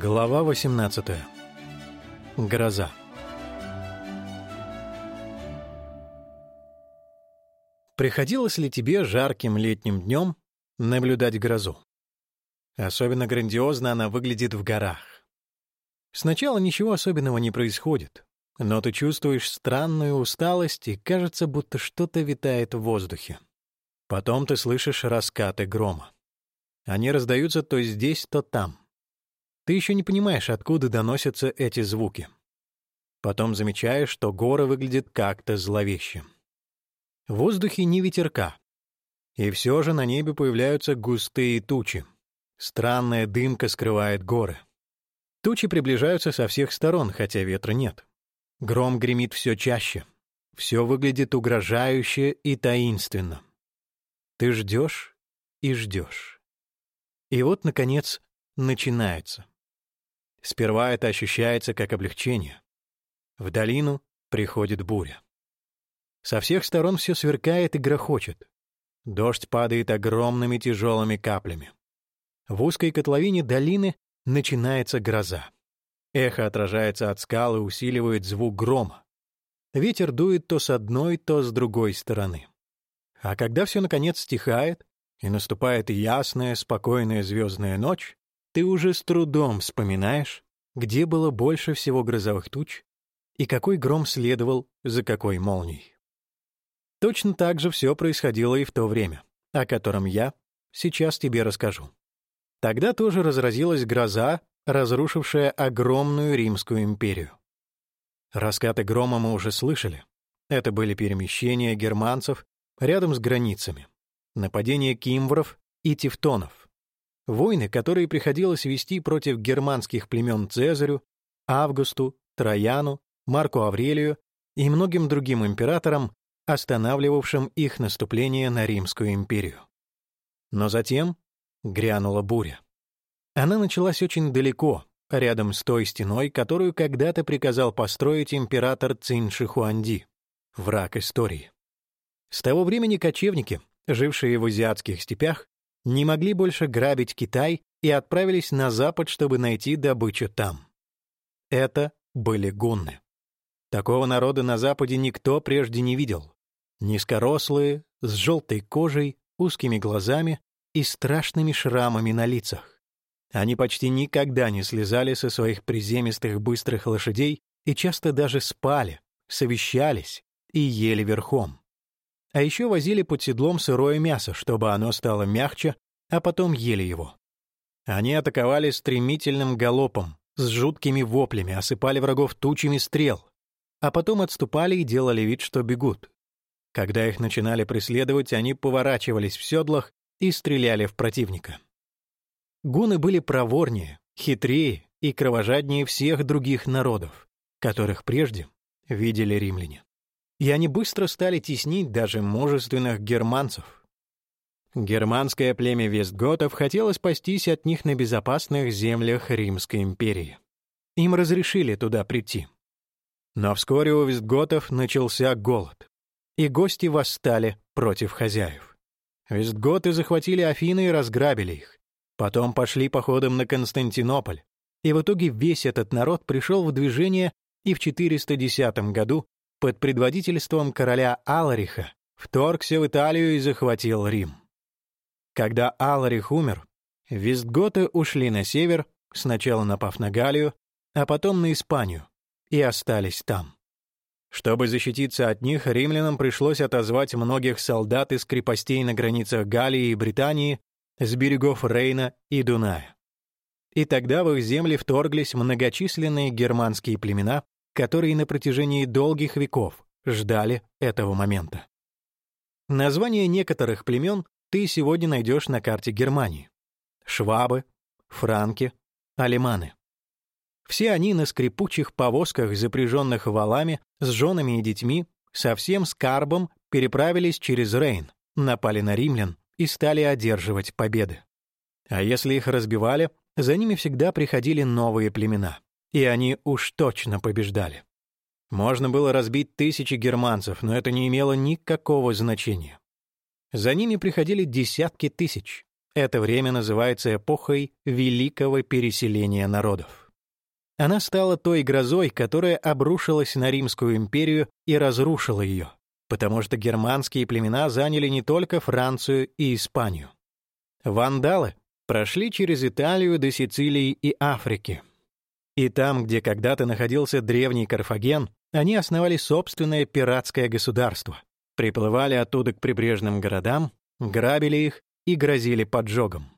Глава 18. Гроза. Приходилось ли тебе жарким летним днем наблюдать грозу? Особенно грандиозно она выглядит в горах. Сначала ничего особенного не происходит, но ты чувствуешь странную усталость и кажется, будто что-то витает в воздухе. Потом ты слышишь раскаты грома. Они раздаются то здесь, то там. Ты еще не понимаешь, откуда доносятся эти звуки. Потом замечаешь, что горы выглядят как-то зловеще. В воздухе не ветерка. И все же на небе появляются густые тучи. Странная дымка скрывает горы. Тучи приближаются со всех сторон, хотя ветра нет. Гром гремит все чаще. Все выглядит угрожающе и таинственно. Ты ждешь и ждешь. И вот, наконец, начинается. Сперва это ощущается как облегчение. В долину приходит буря. Со всех сторон все сверкает и грохочет. Дождь падает огромными тяжелыми каплями. В узкой котловине долины начинается гроза. Эхо отражается от скал и усиливает звук грома. Ветер дует то с одной, то с другой стороны. А когда все наконец стихает, и наступает ясная, спокойная звездная ночь, ты уже с трудом вспоминаешь, где было больше всего грозовых туч и какой гром следовал за какой молнией. Точно так же все происходило и в то время, о котором я сейчас тебе расскажу. Тогда тоже разразилась гроза, разрушившая огромную Римскую империю. Раскаты грома мы уже слышали. Это были перемещения германцев рядом с границами, нападения кимвров и тевтонов, Войны, которые приходилось вести против германских племен Цезарю, Августу, Трояну, Марку Аврелию и многим другим императорам, останавливавшим их наступление на Римскую империю. Но затем грянула буря. Она началась очень далеко, рядом с той стеной, которую когда-то приказал построить император Цин Шихуанди, враг истории. С того времени кочевники, жившие в азиатских степях, не могли больше грабить Китай и отправились на запад, чтобы найти добычу там. Это были гунны. Такого народа на западе никто прежде не видел. Низкорослые, с желтой кожей, узкими глазами и страшными шрамами на лицах. Они почти никогда не слезали со своих приземистых быстрых лошадей и часто даже спали, совещались и ели верхом. А еще возили под седлом сырое мясо, чтобы оно стало мягче, а потом ели его. Они атаковали стремительным галопом, с жуткими воплями, осыпали врагов тучами стрел, а потом отступали и делали вид, что бегут. Когда их начинали преследовать, они поворачивались в седлах и стреляли в противника. Гуны были проворнее, хитрее и кровожаднее всех других народов, которых прежде видели римляне и они быстро стали теснить даже мужественных германцев. Германское племя вестготов хотело спастись от них на безопасных землях Римской империи. Им разрешили туда прийти. Но вскоре у вестготов начался голод, и гости восстали против хозяев. Вестготы захватили Афины и разграбили их. Потом пошли походом на Константинополь, и в итоге весь этот народ пришел в движение и в 410 году под предводительством короля Алариха вторгся в Италию и захватил Рим. Когда Аларих умер, вестготы ушли на север, сначала напав на Галлию, а потом на Испанию, и остались там. Чтобы защититься от них, римлянам пришлось отозвать многих солдат из крепостей на границах Галлии и Британии, с берегов Рейна и Дуная. И тогда в их земли вторглись многочисленные германские племена, которые на протяжении долгих веков ждали этого момента. Названия некоторых племен ты сегодня найдешь на карте Германии. Швабы, франки, алеманы. Все они на скрипучих повозках, запряженных валами, с женами и детьми, со всем скарбом переправились через Рейн, напали на римлян и стали одерживать победы. А если их разбивали, за ними всегда приходили новые племена и они уж точно побеждали. Можно было разбить тысячи германцев, но это не имело никакого значения. За ними приходили десятки тысяч, это время называется эпохой великого переселения народов. Она стала той грозой, которая обрушилась на Римскую империю и разрушила ее, потому что германские племена заняли не только Францию и Испанию. Вандалы прошли через Италию до Сицилии и Африки. И там, где когда-то находился древний Карфаген, они основали собственное пиратское государство, приплывали оттуда к прибрежным городам, грабили их и грозили поджогом.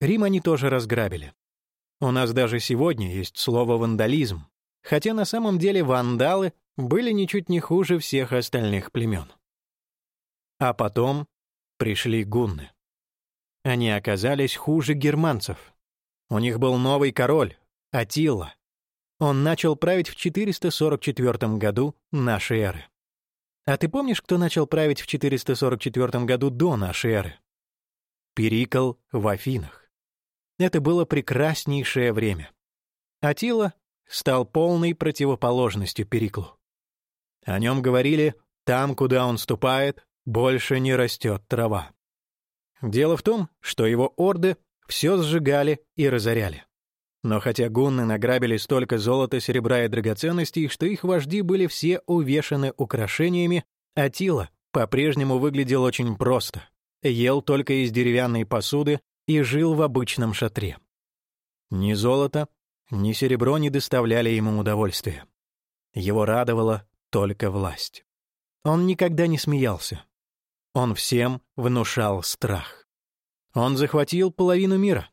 Рим они тоже разграбили. У нас даже сегодня есть слово «вандализм», хотя на самом деле вандалы были ничуть не хуже всех остальных племен. А потом пришли гунны. Они оказались хуже германцев. У них был новый король, Атилла. Он начал править в 444 году нашей эры. А ты помнишь, кто начал править в 444 году до нашей эры? Перикл в Афинах. Это было прекраснейшее время. Атила стал полной противоположностью Периклу. О нем говорили «там, куда он ступает, больше не растет трава». Дело в том, что его орды все сжигали и разоряли. Но хотя гунны награбили столько золота, серебра и драгоценностей, что их вожди были все увешаны украшениями, Атила по-прежнему выглядел очень просто, ел только из деревянной посуды и жил в обычном шатре. Ни золото, ни серебро не доставляли ему удовольствия. Его радовала только власть. Он никогда не смеялся. Он всем внушал страх. Он захватил половину мира.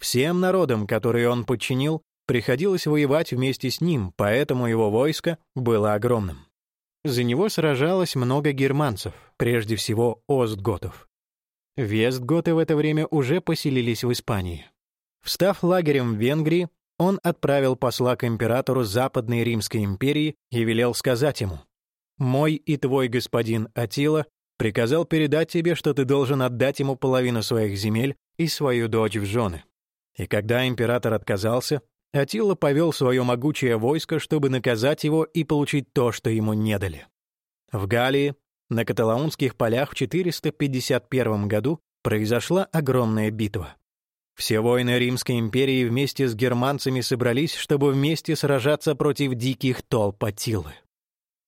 Всем народам, которые он подчинил, приходилось воевать вместе с ним, поэтому его войско было огромным. За него сражалось много германцев, прежде всего остготов. Вестготы в это время уже поселились в Испании. Встав лагерем в Венгрии, он отправил посла к императору Западной Римской империи и велел сказать ему, «Мой и твой господин Атила приказал передать тебе, что ты должен отдать ему половину своих земель и свою дочь в жены». И когда император отказался, Атила повел свое могучее войско, чтобы наказать его и получить то, что ему не дали. В Галлии, на Каталаунских полях в 451 году произошла огромная битва. Все воины Римской империи вместе с германцами собрались, чтобы вместе сражаться против диких толп Атилы.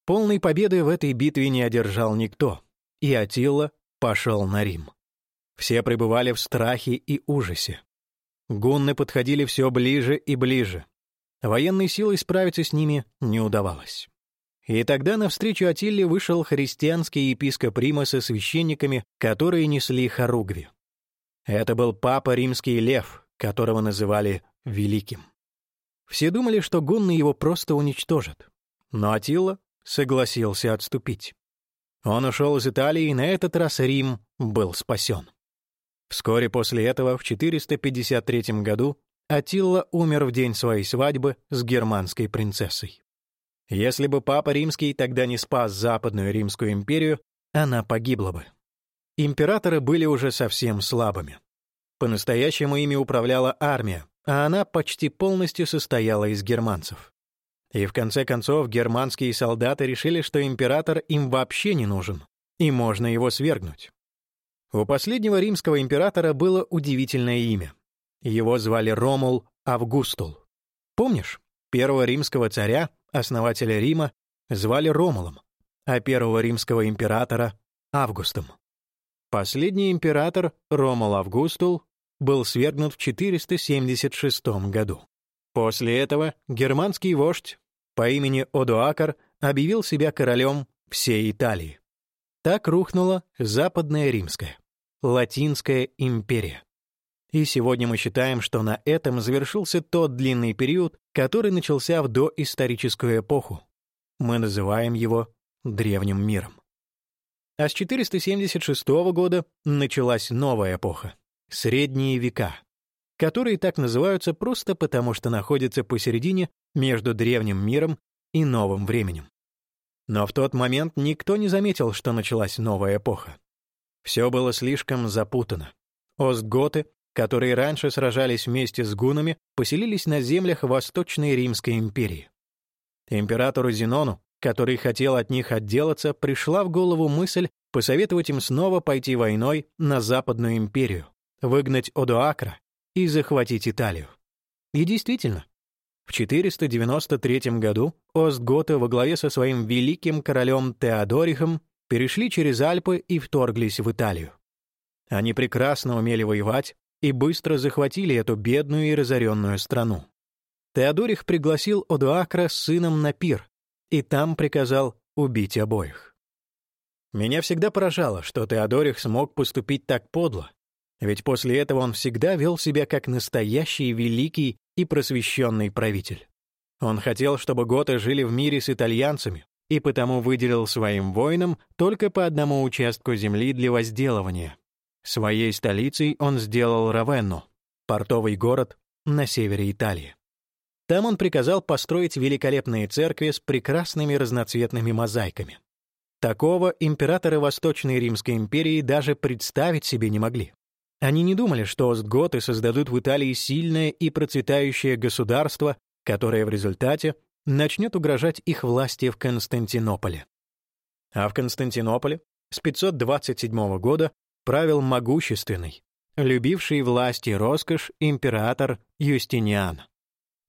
Полной победы в этой битве не одержал никто, и Атила пошел на Рим. Все пребывали в страхе и ужасе. Гунны подходили все ближе и ближе. Военной силой справиться с ними не удавалось. И тогда навстречу Атилле вышел христианский епископ Рима со священниками, которые несли хоругви. Это был папа римский лев, которого называли Великим. Все думали, что гунны его просто уничтожат. Но Атилла согласился отступить. Он ушел из Италии, и на этот раз Рим был спасен. Вскоре после этого, в 453 году, Атилла умер в день своей свадьбы с германской принцессой. Если бы Папа Римский тогда не спас Западную Римскую империю, она погибла бы императоры были уже совсем слабыми. По-настоящему ими управляла армия, а она почти полностью состояла из германцев. И в конце концов германские солдаты решили, что император им вообще не нужен, и можно его свергнуть. У последнего римского императора было удивительное имя. Его звали Ромул Августул. Помнишь, первого римского царя, основателя Рима, звали Ромулом, а первого римского императора — Августом. Последний император, Ромул Августул, был свергнут в 476 году. После этого германский вождь по имени Одуакар объявил себя королем всей Италии. Так рухнула Западная Римская, Латинская империя. И сегодня мы считаем, что на этом завершился тот длинный период, который начался в доисторическую эпоху. Мы называем его Древним миром. А с 476 года началась новая эпоха — Средние века, которые так называются просто потому, что находятся посередине между древним миром и новым временем. Но в тот момент никто не заметил, что началась новая эпоха. Все было слишком запутано. Остготы, которые раньше сражались вместе с гунами, поселились на землях Восточной Римской империи. Императору Зенону который хотел от них отделаться, пришла в голову мысль посоветовать им снова пойти войной на Западную империю, выгнать Одоакра и захватить Италию. И действительно, в 493 году Остготы во главе со своим великим королем Теодорихом перешли через Альпы и вторглись в Италию. Они прекрасно умели воевать и быстро захватили эту бедную и разоренную страну. Теодорих пригласил Одуакра с сыном на пир, и там приказал убить обоих. Меня всегда поражало, что Теодорих смог поступить так подло, ведь после этого он всегда вел себя как настоящий великий и просвещенный правитель. Он хотел, чтобы готы жили в мире с итальянцами, и потому выделил своим воинам только по одному участку земли для возделывания. Своей столицей он сделал Равенну, портовый город на севере Италии. Там он приказал построить великолепные церкви с прекрасными разноцветными мозаиками. Такого императоры Восточной Римской империи даже представить себе не могли. Они не думали, что остготы создадут в Италии сильное и процветающее государство, которое в результате начнет угрожать их власти в Константинополе. А в Константинополе с 527 года правил могущественный, любивший власть и роскошь император Юстиниан.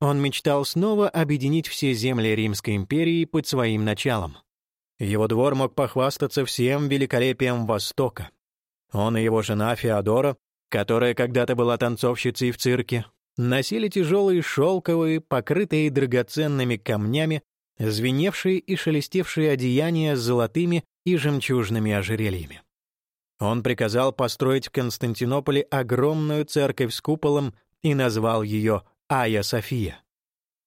Он мечтал снова объединить все земли Римской империи под своим началом. Его двор мог похвастаться всем великолепием Востока. Он и его жена Феодора, которая когда-то была танцовщицей в цирке, носили тяжелые шелковые, покрытые драгоценными камнями, звеневшие и шелестевшие одеяния с золотыми и жемчужными ожерельями. Он приказал построить в Константинополе огромную церковь с куполом и назвал ее Ая София.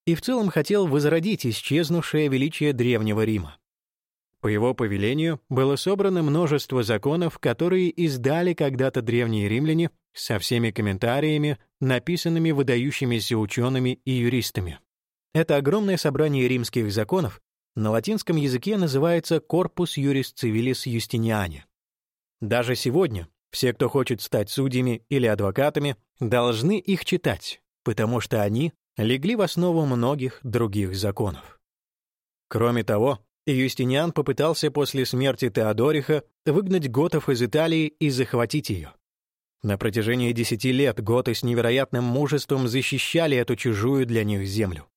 И в целом хотел возродить исчезнувшее величие Древнего Рима. По его повелению было собрано множество законов, которые издали когда-то древние римляне со всеми комментариями, написанными выдающимися учеными и юристами. Это огромное собрание римских законов на латинском языке называется «Corpus Juris Civilis Justiniani». Даже сегодня все, кто хочет стать судьями или адвокатами, должны их читать, потому что они легли в основу многих других законов. Кроме того, Юстиниан попытался после смерти Теодориха выгнать готов из Италии и захватить ее. На протяжении десяти лет готы с невероятным мужеством защищали эту чужую для них землю.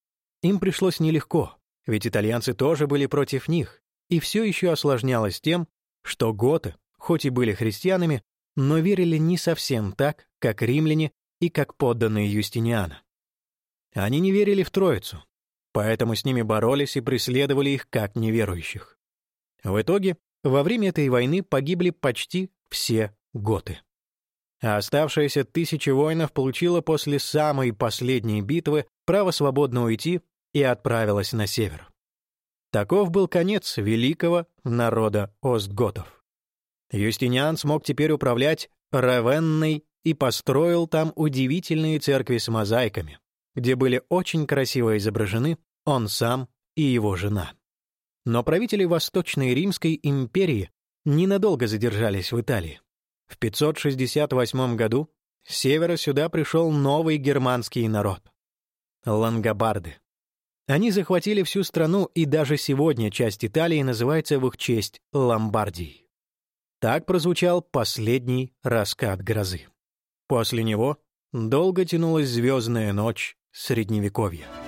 Им пришлось нелегко, ведь итальянцы тоже были против них, и все еще осложнялось тем, что готы, хоть и были христианами, но верили не совсем так, как римляне и как подданные Юстиниана. Они не верили в Троицу, поэтому с ними боролись и преследовали их как неверующих. В итоге, во время этой войны погибли почти все готы. А оставшиеся тысячи воинов получила после самой последней битвы право свободно уйти и отправилась на север. Таков был конец великого народа Остготов. Юстиниан смог теперь управлять Равенной и построил там удивительные церкви с мозаиками, где были очень красиво изображены он сам и его жена. Но правители Восточной Римской империи ненадолго задержались в Италии. В 568 году с севера сюда пришел новый германский народ — лангобарды. Они захватили всю страну, и даже сегодня часть Италии называется в их честь Ломбардией. Так прозвучал последний раскат грозы. После него долго тянулась звездная ночь Средневековья.